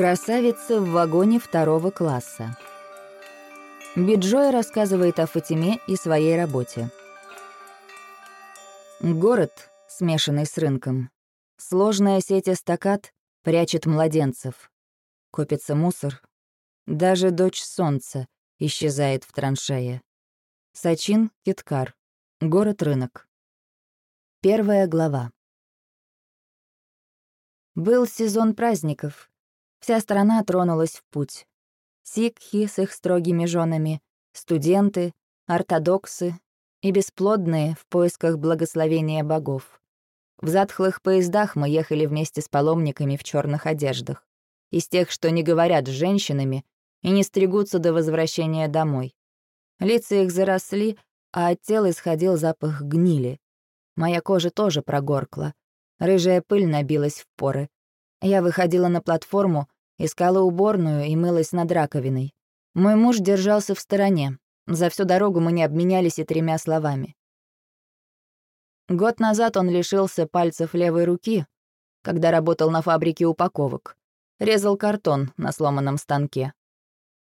Красавица в вагоне второго класса. Биджой рассказывает о Фатиме и своей работе. Город, смешанный с рынком. Сложная сеть эстакад прячет младенцев. Копится мусор. Даже дочь солнца исчезает в траншее. Сачин Киткар. Город-рынок. Первая глава. Был сезон праздников, Вся страна тронулась в путь. Сикхи с их строгими женами, студенты, ортодоксы и бесплодные в поисках благословения богов. В затхлых поездах мы ехали вместе с паломниками в черных одеждах. Из тех, что не говорят с женщинами и не стригутся до возвращения домой. Лица их заросли, а от тела исходил запах гнили. Моя кожа тоже прогоркла. Рыжая пыль набилась в поры. Я выходила на платформу, искала уборную и мылась над раковиной. Мой муж держался в стороне. За всю дорогу мы не обменялись и тремя словами. Год назад он лишился пальцев левой руки, когда работал на фабрике упаковок. Резал картон на сломанном станке.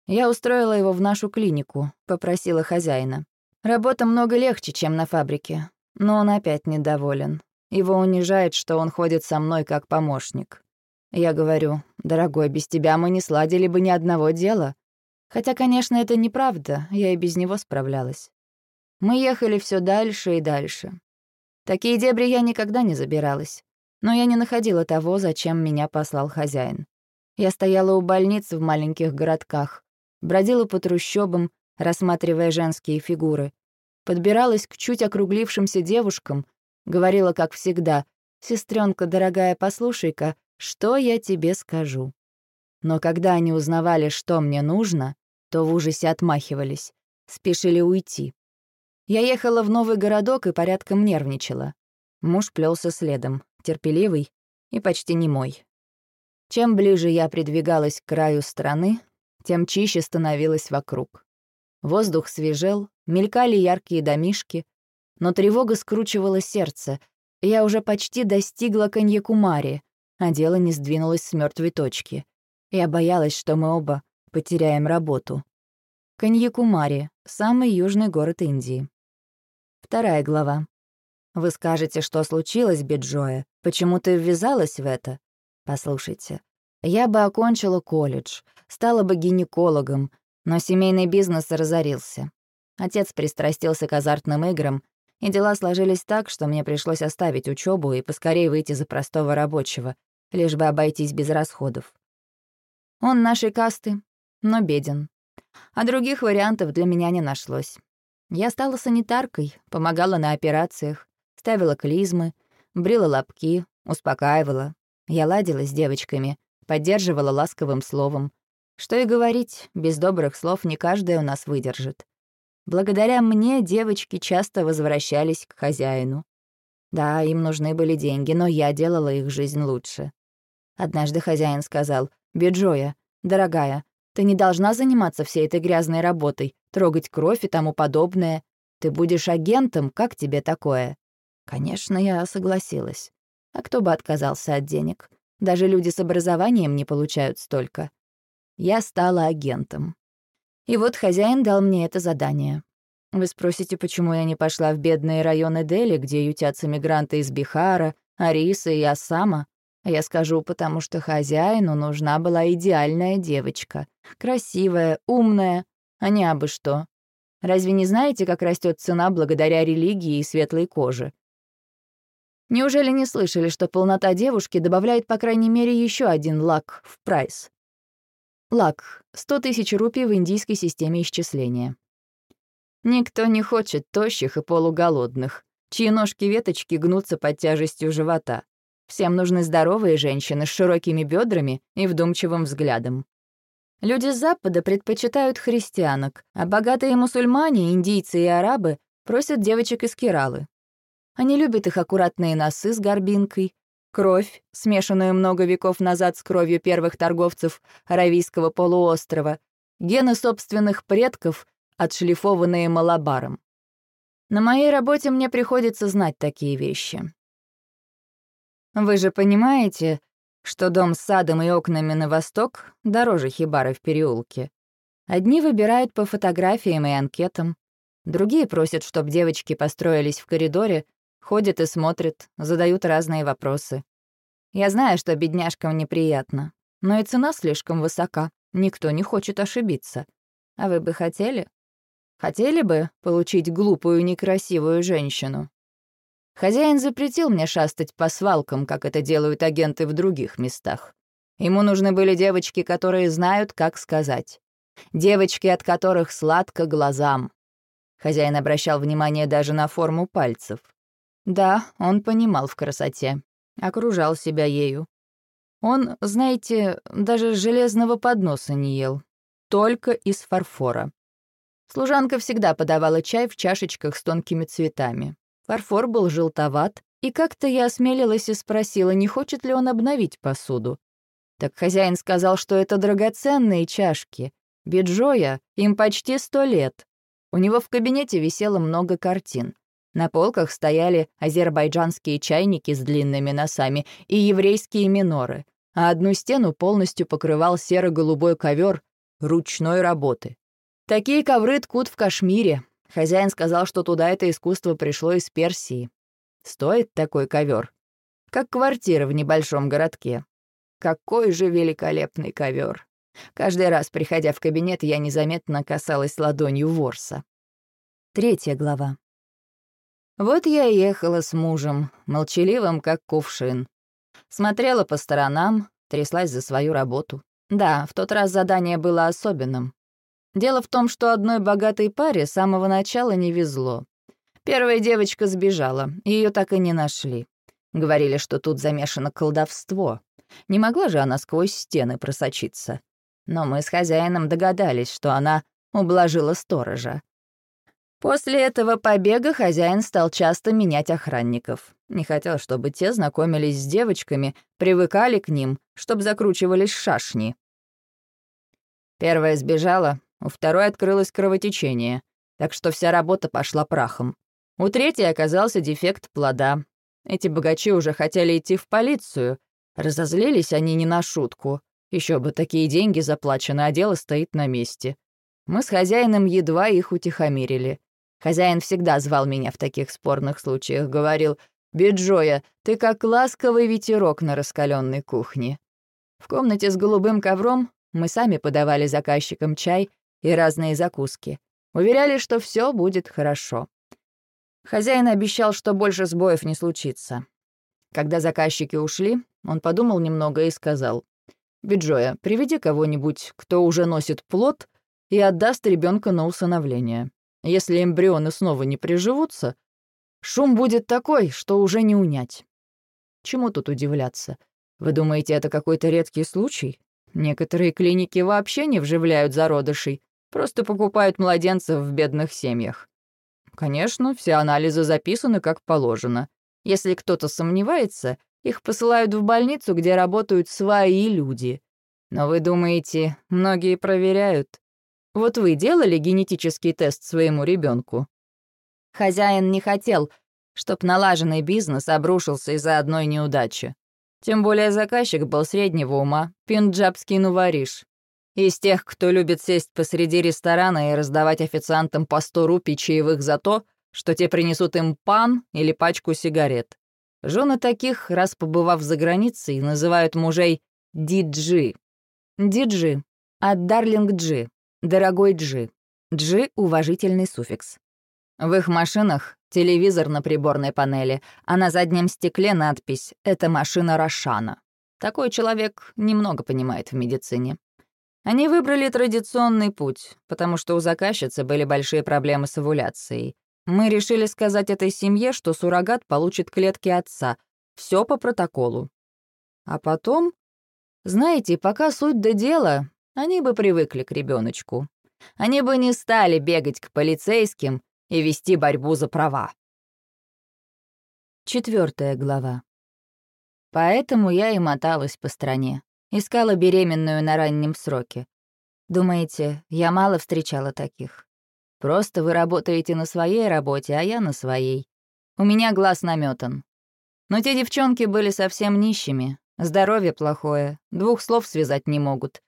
Я устроила его в нашу клинику, попросила хозяина. Работа много легче, чем на фабрике, но он опять недоволен. Его унижает, что он ходит со мной как помощник. Я говорю, дорогой, без тебя мы не сладили бы ни одного дела. Хотя, конечно, это неправда, я и без него справлялась. Мы ехали все дальше и дальше. Такие дебри я никогда не забиралась. Но я не находила того, зачем меня послал хозяин. Я стояла у больниц в маленьких городках, бродила по трущобам, рассматривая женские фигуры, подбиралась к чуть округлившимся девушкам, говорила, как всегда, «Сестрёнка, дорогая, послушай-ка, что я тебе скажу?» Но когда они узнавали, что мне нужно, то в ужасе отмахивались, спешили уйти. Я ехала в новый городок и порядком нервничала. Муж плелся следом, терпеливый и почти немой. Чем ближе я придвигалась к краю страны, тем чище становилось вокруг. Воздух свежел, мелькали яркие домишки, но тревога скручивала сердце. Я уже почти достигла Каньякумари, а дело не сдвинулось с мертвой точки. Я боялась, что мы оба потеряем работу. Каньякумари — самый южный город Индии. Вторая глава. Вы скажете, что случилось, Биджоя? Почему ты ввязалась в это? Послушайте, я бы окончила колледж, стала бы гинекологом, но семейный бизнес разорился. Отец пристрастился к азартным играм, и дела сложились так, что мне пришлось оставить учебу и поскорее выйти за простого рабочего, лишь бы обойтись без расходов. Он нашей касты, но беден. А других вариантов для меня не нашлось. Я стала санитаркой, помогала на операциях, ставила клизмы, брила лобки, успокаивала. Я ладила с девочками, поддерживала ласковым словом. Что и говорить, без добрых слов не каждая у нас выдержит. Благодаря мне девочки часто возвращались к хозяину. Да, им нужны были деньги, но я делала их жизнь лучше. Однажды хозяин сказал, «Биджоя, дорогая, ты не должна заниматься всей этой грязной работой, трогать кровь и тому подобное. Ты будешь агентом, как тебе такое?» Конечно, я согласилась. А кто бы отказался от денег? Даже люди с образованием не получают столько. Я стала агентом. И вот хозяин дал мне это задание. Вы спросите, почему я не пошла в бедные районы Дели, где ютятся мигранты из Бихара, Ариса и Ассама? Я скажу, потому что хозяину нужна была идеальная девочка. Красивая, умная, а не абы что. Разве не знаете, как растет цена благодаря религии и светлой коже? Неужели не слышали, что полнота девушки добавляет по крайней мере еще один лак в прайс? Лак — 100 тысяч рупий в индийской системе исчисления. Никто не хочет тощих и полуголодных, чьи ножки-веточки гнутся под тяжестью живота. Всем нужны здоровые женщины с широкими бедрами и вдумчивым взглядом. Люди Запада предпочитают христианок, а богатые мусульмане, индийцы и арабы просят девочек из Кералы. Они любят их аккуратные носы с горбинкой, кровь, смешанную много веков назад с кровью первых торговцев Аравийского полуострова, гены собственных предков, отшлифованные малабаром. На моей работе мне приходится знать такие вещи. Вы же понимаете, что дом с садом и окнами на восток дороже хибары в переулке. Одни выбирают по фотографиям и анкетам, другие просят, чтобы девочки построились в коридоре, ходят и смотрят, задают разные вопросы. Я знаю, что бедняжкам неприятно, но и цена слишком высока, никто не хочет ошибиться. А вы бы хотели? Хотели бы получить глупую, некрасивую женщину? Хозяин запретил мне шастать по свалкам, как это делают агенты в других местах. Ему нужны были девочки, которые знают, как сказать. Девочки, от которых сладко глазам. Хозяин обращал внимание даже на форму пальцев. Да, он понимал в красоте. Окружал себя ею. Он, знаете, даже железного подноса не ел. Только из фарфора. Служанка всегда подавала чай в чашечках с тонкими цветами. Фарфор был желтоват, и как-то я осмелилась и спросила, не хочет ли он обновить посуду. Так хозяин сказал, что это драгоценные чашки. Биджоя, им почти сто лет. У него в кабинете висело много картин. На полках стояли азербайджанские чайники с длинными носами и еврейские миноры, а одну стену полностью покрывал серо-голубой ковер ручной работы. Такие ковры ткут в Кашмире, Хозяин сказал, что туда это искусство пришло из Персии. Стоит такой ковер, как квартира в небольшом городке. Какой же великолепный ковер! Каждый раз, приходя в кабинет, я незаметно касалась ладонью ворса. Третья глава. Вот я ехала с мужем, молчаливым, как кувшин. Смотрела по сторонам, тряслась за свою работу. Да, в тот раз задание было особенным. Дело в том, что одной богатой паре с самого начала не везло. Первая девочка сбежала, ее так и не нашли. Говорили, что тут замешано колдовство. Не могла же она сквозь стены просочиться. Но мы с хозяином догадались, что она ублажила сторожа. После этого побега хозяин стал часто менять охранников. Не хотел, чтобы те знакомились с девочками, привыкали к ним, чтобы закручивались шашни. Первая сбежала, у второй открылось кровотечение, так что вся работа пошла прахом. У третьей оказался дефект плода. Эти богачи уже хотели идти в полицию. Разозлились они не на шутку. Еще бы такие деньги заплачены, а дело стоит на месте. Мы с хозяином едва их утихомирили. Хозяин всегда звал меня в таких спорных случаях, говорил, «Биджоя, ты как ласковый ветерок на раскаленной кухне». В комнате с голубым ковром мы сами подавали заказчикам чай и разные закуски. Уверяли, что все будет хорошо. Хозяин обещал, что больше сбоев не случится. Когда заказчики ушли, он подумал немного и сказал, «Биджоя, приведи кого-нибудь, кто уже носит плод, и отдаст ребенка на усыновление. Если эмбрионы снова не приживутся, шум будет такой, что уже не унять. Чему тут удивляться? Вы думаете, это какой-то редкий случай? Некоторые клиники вообще не вживляют зародышей, Просто покупают младенцев в бедных семьях. Конечно, все анализы записаны как положено. Если кто-то сомневается, их посылают в больницу, где работают свои люди. Но вы думаете, многие проверяют? Вот вы делали генетический тест своему ребенку? Хозяин не хотел, чтоб налаженный бизнес обрушился из-за одной неудачи. Тем более заказчик был среднего ума, пинджабский нувариш. Из тех, кто любит сесть посреди ресторана и раздавать официантам по сто рупий чаевых за то, что те принесут им пан или пачку сигарет. Жены таких, раз побывав за границей, называют мужей «диджи». «Диджи» от «дарлинг джи», «дорогой джи». «Джи» — уважительный суффикс. В их машинах телевизор на приборной панели, а на заднем стекле надпись «Это машина Рошана». Такой человек немного понимает в медицине. Они выбрали традиционный путь, потому что у заказчицы были большие проблемы с овуляцией. Мы решили сказать этой семье, что суррогат получит клетки отца. Все по протоколу. А потом... Знаете, пока суть до дела, они бы привыкли к ребеночку. Они бы не стали бегать к полицейским и вести борьбу за права. Четвертая глава. Поэтому я и моталась по стране. Искала беременную на раннем сроке. Думаете, я мало встречала таких? Просто вы работаете на своей работе, а я на своей. У меня глаз наметан. Но те девчонки были совсем нищими, Здоровье плохое, двух слов связать не могут.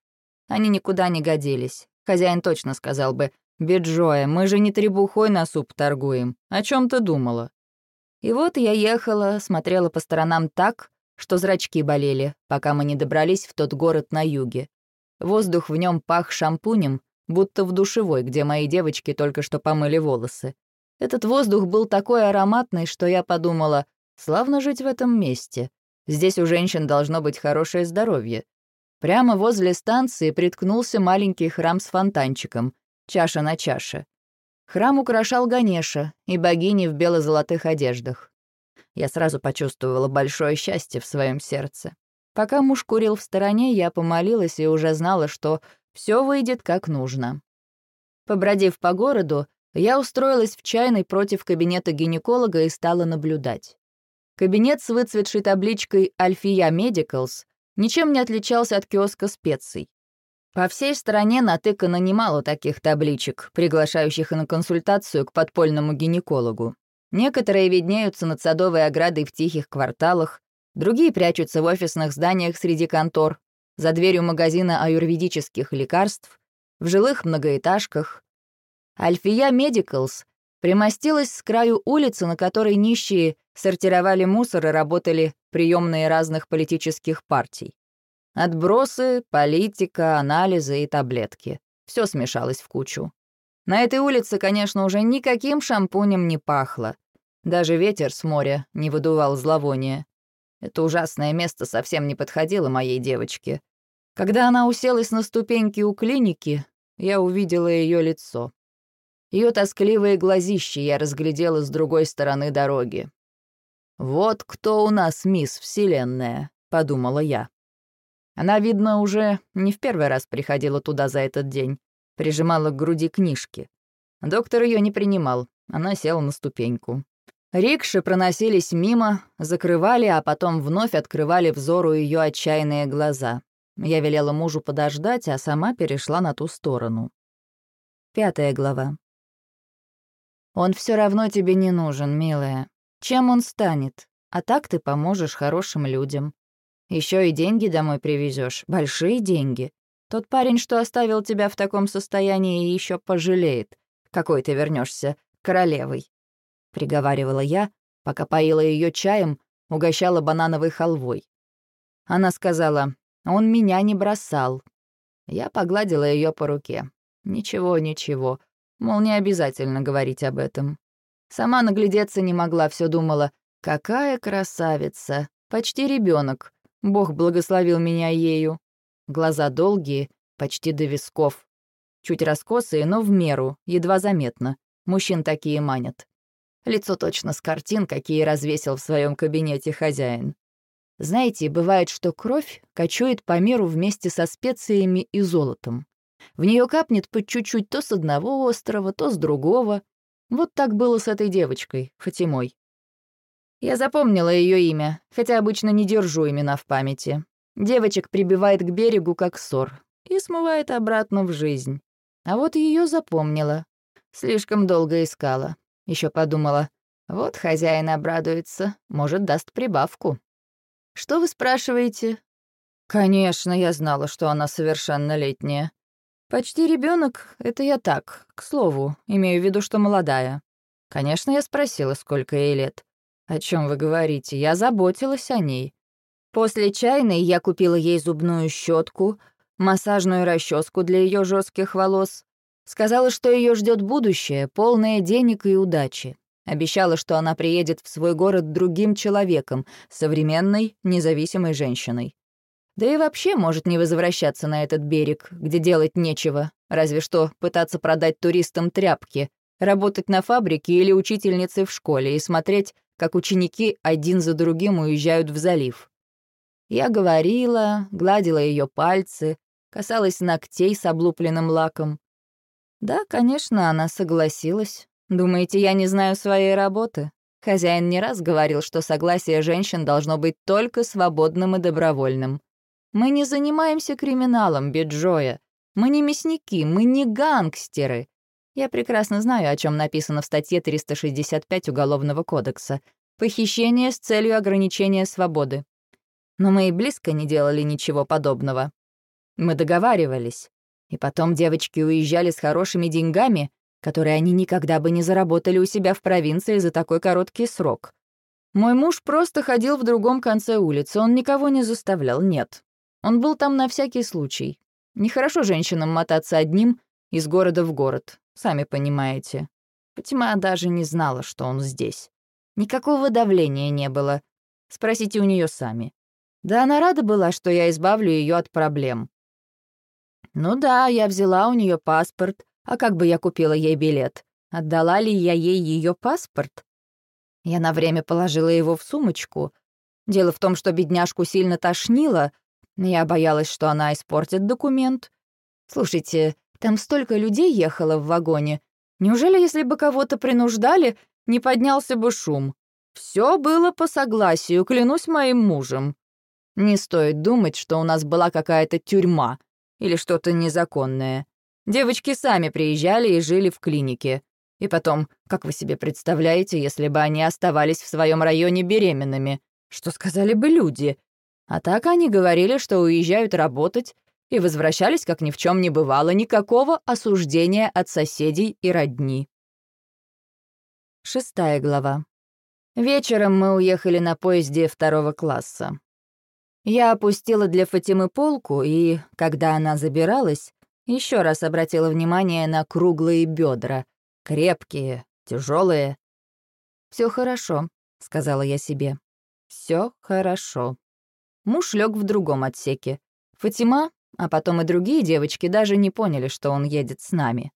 Они никуда не годились. Хозяин точно сказал бы, «Биджоя, мы же не требухой на суп торгуем. О чем ты думала?» И вот я ехала, смотрела по сторонам так, что зрачки болели, пока мы не добрались в тот город на юге. Воздух в нем пах шампунем, будто в душевой, где мои девочки только что помыли волосы. Этот воздух был такой ароматный, что я подумала, славно жить в этом месте. Здесь у женщин должно быть хорошее здоровье. Прямо возле станции приткнулся маленький храм с фонтанчиком, чаша на чаше. Храм украшал Ганеша и богини в бело-золотых одеждах. Я сразу почувствовала большое счастье в своем сердце. Пока муж курил в стороне, я помолилась и уже знала, что все выйдет как нужно. Побродив по городу, я устроилась в чайной против кабинета гинеколога и стала наблюдать. Кабинет с выцветшей табличкой «Альфия Медикалс» ничем не отличался от киоска специй. По всей стране натыкано немало таких табличек, приглашающих на консультацию к подпольному гинекологу. Некоторые виднеются над садовой оградой в тихих кварталах, другие прячутся в офисных зданиях среди контор, за дверью магазина аюрведических лекарств, в жилых многоэтажках. Альфия Медикалс примостилась с краю улицы, на которой нищие сортировали мусор и работали приемные разных политических партий. Отбросы, политика, анализы и таблетки. Все смешалось в кучу. На этой улице, конечно, уже никаким шампунем не пахло. Даже ветер с моря не выдувал зловония. Это ужасное место совсем не подходило моей девочке. Когда она уселась на ступеньки у клиники, я увидела ее лицо. Ее тоскливые глазищи я разглядела с другой стороны дороги. «Вот кто у нас мисс Вселенная», — подумала я. Она, видно, уже не в первый раз приходила туда за этот день, прижимала к груди книжки. Доктор ее не принимал, она села на ступеньку. Рикши проносились мимо, закрывали, а потом вновь открывали взору ее отчаянные глаза. Я велела мужу подождать, а сама перешла на ту сторону. Пятая глава. «Он все равно тебе не нужен, милая. Чем он станет? А так ты поможешь хорошим людям. Еще и деньги домой привезешь, большие деньги. Тот парень, что оставил тебя в таком состоянии, еще пожалеет, какой ты вернешься королевой», — приговаривала я, пока поила ее чаем, угощала банановой халвой. Она сказала, «Он меня не бросал». Я погладила ее по руке. «Ничего, ничего, мол, не обязательно говорить об этом». Сама наглядеться не могла, все думала, какая красавица, почти ребенок. Бог благословил меня ею. Глаза долгие, почти до висков. Чуть раскосые, но в меру, едва заметно. Мужчин такие манят. Лицо точно с картин, какие развесил в своем кабинете хозяин. Знаете, бывает, что кровь кочует по миру вместе со специями и золотом. В нее капнет по чуть-чуть то с одного острова, то с другого, вот так было с этой девочкой, Фатимой. Я запомнила ее имя, хотя обычно не держу имена в памяти. Девочек прибивает к берегу, как ссор, и смывает обратно в жизнь. А вот ее запомнила. Слишком долго искала. Еще подумала, вот хозяин обрадуется, может, даст прибавку. Что вы спрашиваете? Конечно, я знала, что она совершеннолетняя. «Почти ребенок, это я так, к слову, имею в виду, что молодая. Конечно, я спросила, сколько ей лет. О чем вы говорите? Я заботилась о ней. После чайной я купила ей зубную щетку, массажную расческу для ее жестких волос. Сказала, что ее ждет будущее, полное денег и удачи. Обещала, что она приедет в свой город другим человеком, современной, независимой женщиной. Да и вообще может не возвращаться на этот берег, где делать нечего, разве что пытаться продать туристам тряпки, работать на фабрике или учительницей в школе и смотреть, как ученики один за другим уезжают в залив. Я говорила, гладила ее пальцы, касалась ногтей с облупленным лаком. Да, конечно, она согласилась. Думаете, я не знаю своей работы? Хозяин не раз говорил, что согласие женщин должно быть только свободным и добровольным. Мы не занимаемся криминалом, Биджоя. Мы не мясники, мы не гангстеры. Я прекрасно знаю, о чем написано в статье 365 Уголовного кодекса. Похищение с целью ограничения свободы. Но мы и близко не делали ничего подобного. Мы договаривались. И потом девочки уезжали с хорошими деньгами, которые они никогда бы не заработали у себя в провинции за такой короткий срок. Мой муж просто ходил в другом конце улицы, он никого не заставлял, нет. Он был там на всякий случай. Нехорошо женщинам мотаться одним из города в город, сами понимаете. Фатима даже не знала, что он здесь. Никакого давления не было. Спросите у нее сами. Да она рада была, что я избавлю ее от проблем. Ну да, я взяла у нее паспорт. А как бы я купила ей билет? Отдала ли я ей ее паспорт? Я на время положила его в сумочку. Дело в том, что бедняжку сильно тошнило. Я боялась, что она испортит документ. Слушайте, там столько людей ехало в вагоне. Неужели, если бы кого-то принуждали, не поднялся бы шум? Все было по согласию, клянусь моим мужем. Не стоит думать, что у нас была какая-то тюрьма или что-то незаконное. Девочки сами приезжали и жили в клинике. И потом, как вы себе представляете, если бы они оставались в своем районе беременными? Что сказали бы люди? А так они говорили, что уезжают работать, и возвращались, как ни в чем не бывало, никакого осуждения от соседей и родни. Шестая глава. Вечером мы уехали на поезде второго класса. Я опустила для Фатимы полку, и, когда она забиралась, еще раз обратила внимание на круглые бедра, крепкие, тяжелые. Все хорошо», — сказала я себе. Все хорошо». Муж лег в другом отсеке. Фатима, а потом и другие девочки даже не поняли, что он едет с нами.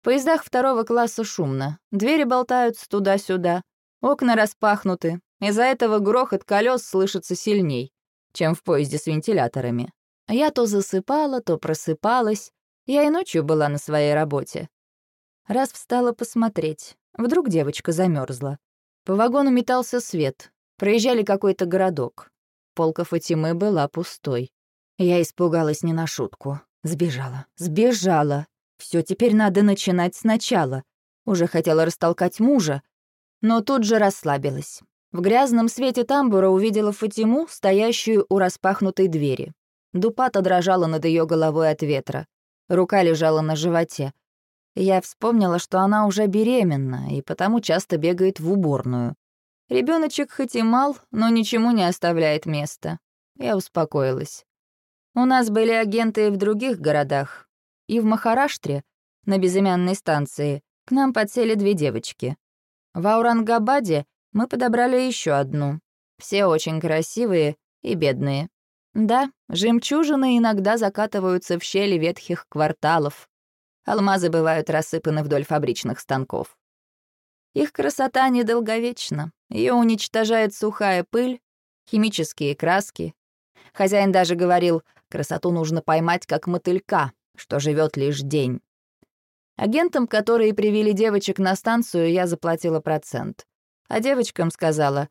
В поездах второго класса шумно, двери болтаются туда-сюда, окна распахнуты, из-за этого грохот колес слышится сильней чем в поезде с вентиляторами. Я то засыпала, то просыпалась. Я и ночью была на своей работе. Раз встала посмотреть. Вдруг девочка замерзла. По вагону метался свет. Проезжали какой-то городок. Полка Фатимы была пустой. Я испугалась не на шутку. Сбежала, сбежала. Все, теперь надо начинать сначала. Уже хотела растолкать мужа, но тут же расслабилась. В грязном свете тамбура увидела Фатиму, стоящую у распахнутой двери. Дупата дрожала над ее головой от ветра. Рука лежала на животе. Я вспомнила, что она уже беременна и потому часто бегает в уборную. Ребеночек хоть и мал, но ничему не оставляет места. Я успокоилась. У нас были агенты в других городах. И в Махараштре, на безымянной станции, к нам подсели две девочки. В Аурангабаде мы подобрали еще одну. Все очень красивые и бедные. Да, жемчужины иногда закатываются в щели ветхих кварталов. Алмазы бывают рассыпаны вдоль фабричных станков. Их красота недолговечна. Ее уничтожает сухая пыль, химические краски. Хозяин даже говорил, красоту нужно поймать как мотылька, что живет лишь день. Агентам, которые привели девочек на станцию, я заплатила процент а девочкам сказала,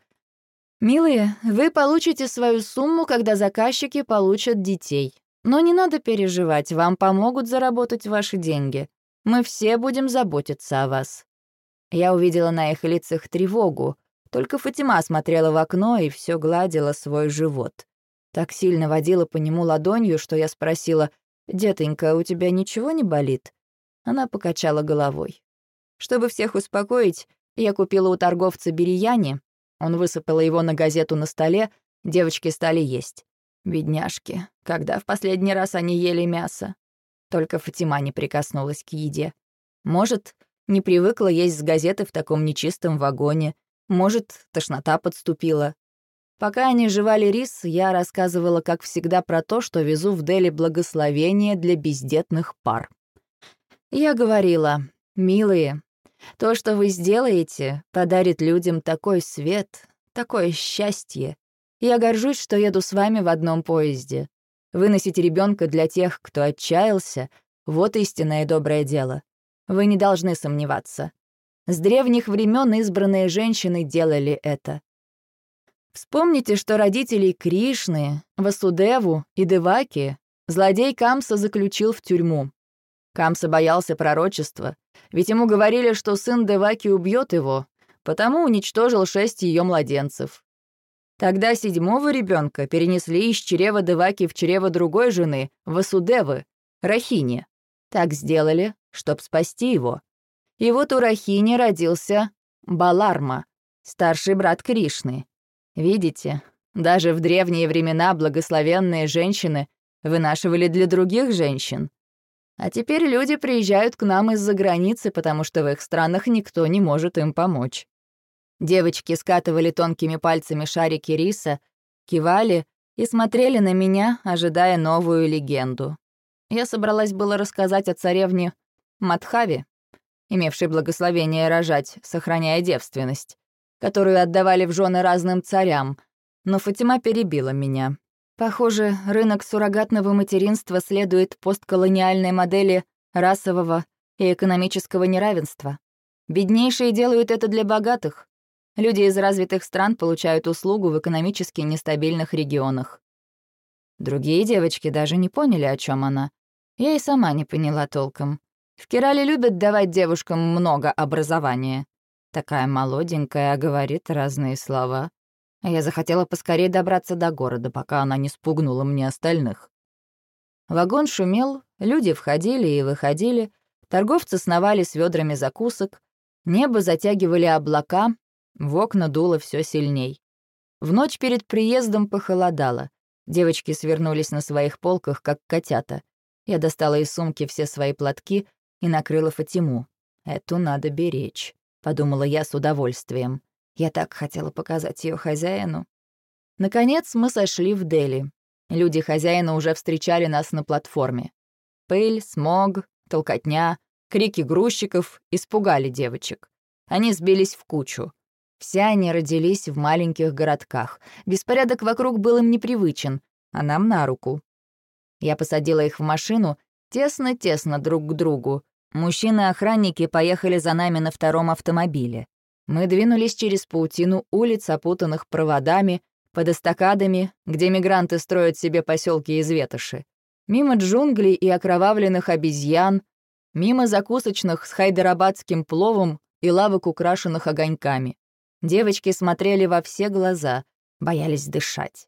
«Милые, вы получите свою сумму, когда заказчики получат детей. Но не надо переживать, вам помогут заработать ваши деньги. Мы все будем заботиться о вас». Я увидела на их лицах тревогу. Только Фатима смотрела в окно и все гладила свой живот. Так сильно водила по нему ладонью, что я спросила, «Детонька, у тебя ничего не болит?» Она покачала головой. Чтобы всех успокоить, я купила у торговца бирияни, он высыпал его на газету на столе, девочки стали есть. Бедняжки, когда в последний раз они ели мясо? Только Фатима не прикоснулась к еде. Может, не привыкла есть с газеты в таком нечистом вагоне, может, тошнота подступила. Пока они жевали рис, я рассказывала, как всегда, про то, что везу в Дели благословение для бездетных пар. Я говорила, «Милые, то, что вы сделаете, подарит людям такой свет, такое счастье. Я горжусь, что еду с вами в одном поезде. Выносить ребенка для тех, кто отчаялся, вот истинное доброе дело. Вы не должны сомневаться. С древних времен избранные женщины делали это. Вспомните, что родителей Кришны, Васудеву и Деваки злодей Камса заключил в тюрьму. Камса боялся пророчества, ведь ему говорили, что сын Деваки убьет его, потому уничтожил шесть ее младенцев. Тогда седьмого ребенка перенесли из чрева Деваки в чрево другой жены, Васудевы, Рахини. Так сделали, чтоб спасти его. И вот у Рахини родился Баларма, старший брат Кришны. Видите, даже в древние времена благословенные женщины вынашивали для других женщин. А теперь люди приезжают к нам из-за границы, потому что в их странах никто не может им помочь. Девочки скатывали тонкими пальцами шарики риса, кивали и смотрели на меня, ожидая новую легенду. Я собралась было рассказать о царевне Матхаве, имевшей благословение рожать, сохраняя девственность, которую отдавали в жены разным царям, но Фатима перебила меня. Похоже, рынок суррогатного материнства следует постколониальной модели расового и экономического неравенства. Беднейшие делают это для богатых. Люди из развитых стран получают услугу в экономически нестабильных регионах. Другие девочки даже не поняли, о чем она. Я и сама не поняла толком. В Керале любят давать девушкам много образования. Такая молоденькая, говорит разные слова. А я захотела поскорее добраться до города, пока она не спугнула мне остальных. Вагон шумел, люди входили и выходили, торговцы сновали с ведрами закусок, небо затягивали облака, в окна дуло все сильней. В ночь перед приездом похолодало. Девочки свернулись на своих полках, как котята. Я достала из сумки все свои платки и накрыла Фатиму. «Эту надо беречь», — подумала я с удовольствием. Я так хотела показать ее хозяину. Наконец мы сошли в Дели. Люди хозяина уже встречали нас на платформе. Пыль, смог, толкотня, крики грузчиков испугали девочек. Они сбились в кучу. Все они родились в маленьких городках. Беспорядок вокруг был им непривычен, а нам на руку. Я посадила их в машину тесно-тесно друг к другу. Мужчины-охранники поехали за нами на втором автомобиле. Мы двинулись через паутину улиц, опутанных проводами, под эстакадами, где мигранты строят себе поселки из ветоши. Мимо джунглей и окровавленных обезьян, мимо закусочных с хайдарабадским пловом и лавок, украшенных огоньками. Девочки смотрели во все глаза, боялись дышать.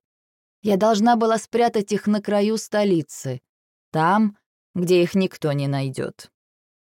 Я должна была спрятать их на краю столицы, там, где их никто не найдет.